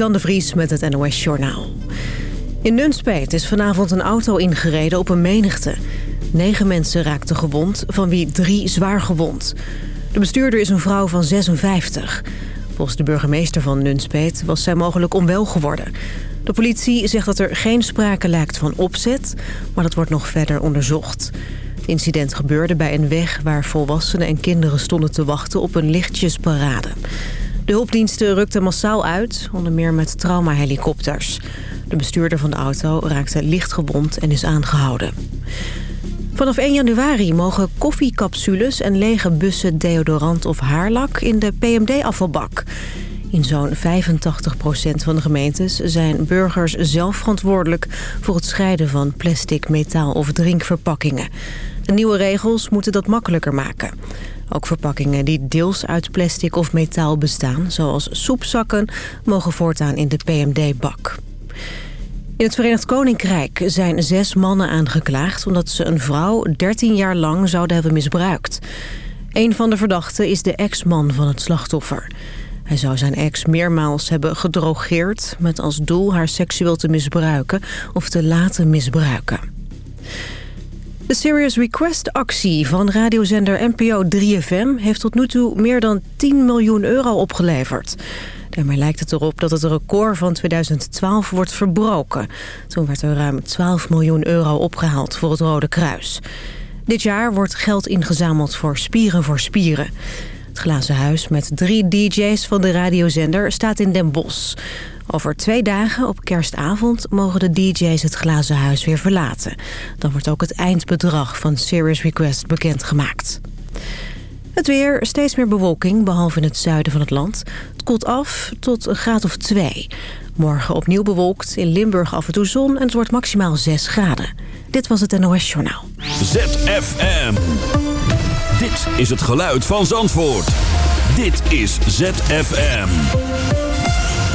Suzanne de Vries met het NOS Journaal. In Nunspeet is vanavond een auto ingereden op een menigte. Negen mensen raakten gewond, van wie drie zwaar gewond. De bestuurder is een vrouw van 56. Volgens de burgemeester van Nunspeet was zij mogelijk onwel geworden. De politie zegt dat er geen sprake lijkt van opzet, maar dat wordt nog verder onderzocht. Het incident gebeurde bij een weg waar volwassenen en kinderen stonden te wachten op een lichtjesparade. De hulpdiensten rukten massaal uit, onder meer met traumahelikopters. De bestuurder van de auto raakte licht gewond en is aangehouden. Vanaf 1 januari mogen koffiecapsules en lege bussen deodorant of haarlak in de PMD-afvalbak. In zo'n 85% van de gemeentes zijn burgers zelf verantwoordelijk... voor het scheiden van plastic, metaal of drinkverpakkingen. Nieuwe regels moeten dat makkelijker maken. Ook verpakkingen die deels uit plastic of metaal bestaan... zoals soepzakken, mogen voortaan in de PMD-bak. In het Verenigd Koninkrijk zijn zes mannen aangeklaagd... omdat ze een vrouw 13 jaar lang zouden hebben misbruikt. Een van de verdachten is de ex-man van het slachtoffer. Hij zou zijn ex meermaals hebben gedrogeerd... met als doel haar seksueel te misbruiken of te laten misbruiken. De Serious Request actie van radiozender NPO 3FM... heeft tot nu toe meer dan 10 miljoen euro opgeleverd. Daarmee lijkt het erop dat het record van 2012 wordt verbroken. Toen werd er ruim 12 miljoen euro opgehaald voor het Rode Kruis. Dit jaar wordt geld ingezameld voor Spieren voor Spieren. Het glazen huis met drie dj's van de radiozender staat in Den Bosch. Over twee dagen op kerstavond mogen de dj's het glazen huis weer verlaten. Dan wordt ook het eindbedrag van Serious Request bekendgemaakt. Het weer, steeds meer bewolking, behalve in het zuiden van het land. Het koelt af tot een graad of twee. Morgen opnieuw bewolkt, in Limburg af en toe zon en het wordt maximaal 6 graden. Dit was het NOS Journaal. ZFM. Dit is het geluid van Zandvoort. Dit is ZFM.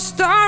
Star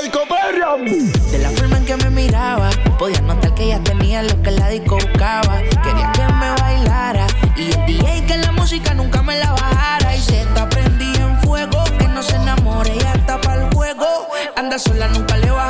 De la forma en que me miraba, podía notar que ella tenía lo que la disco buscaba. Quería que me bailara y el DJ que la música nunca me la bajara. Y se está prendida en fuego, que no se enamore y hasta para el juego. Anda sola, nunca le baja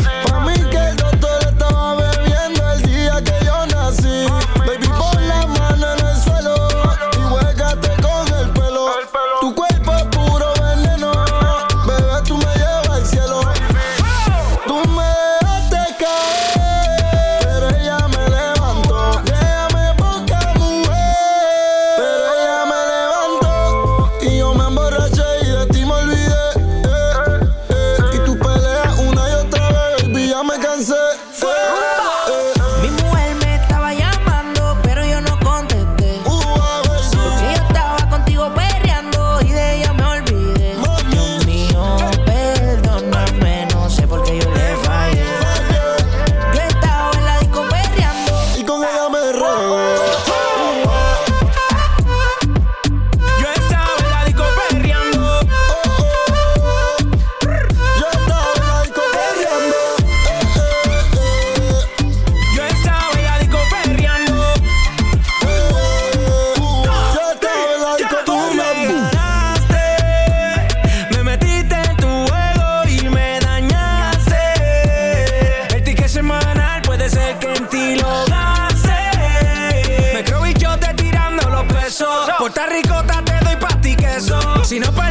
gusta ricota, te doy pa' ti queso. Si no pues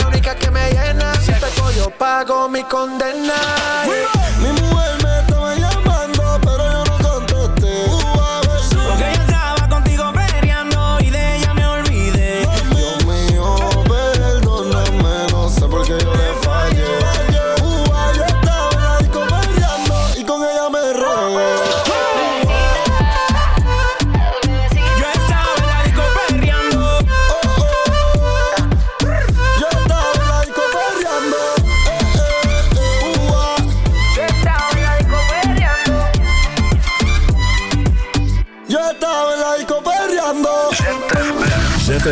yo pago mi condena.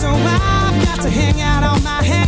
So I've got to hang out on my head.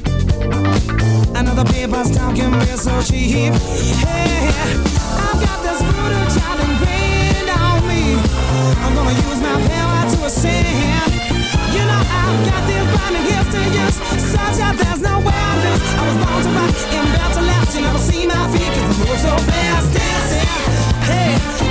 Another know the people's talking real so cheap. Hey, I've got this brutal child ingrained on me. I'm gonna use my power to ascend. You know I've got these blinding gifts to use, such that there's no way I lose. I was born to rock and bound to last. You never see my feet 'cause I move so fast dancing. Hey